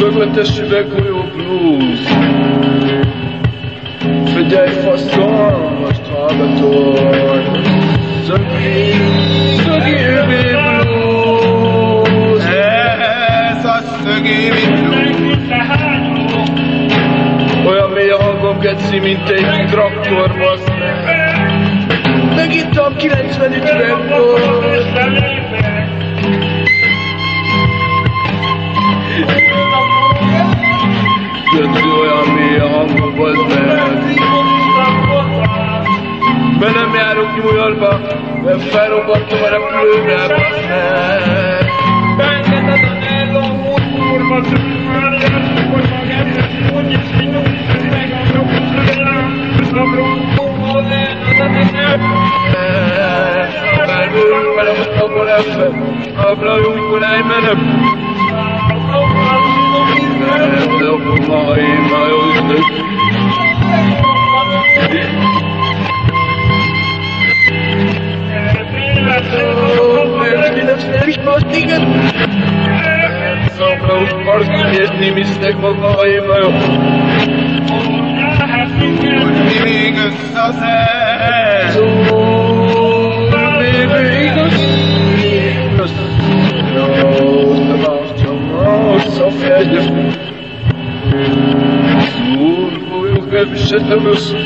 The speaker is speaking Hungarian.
Szögletes üveggolyó blues Figyelj faszom, most hallgatod Szögi, szögi üvé blues Ez a blues. Olyan mély a hangom, geci, mint egy traktor, bassz meg. Megittam 90 üvegből mély a hangom, bassz meg Mert nem járok New Yorkba, mert felrobbantom a repülőre, bassz meg Felbőrünk vele, most abban ebbe Abla jó, mikor Partiyetli istek bakayım yok. Bibi göstase. Bibi göstase. Nur boyu hemşetemizsin.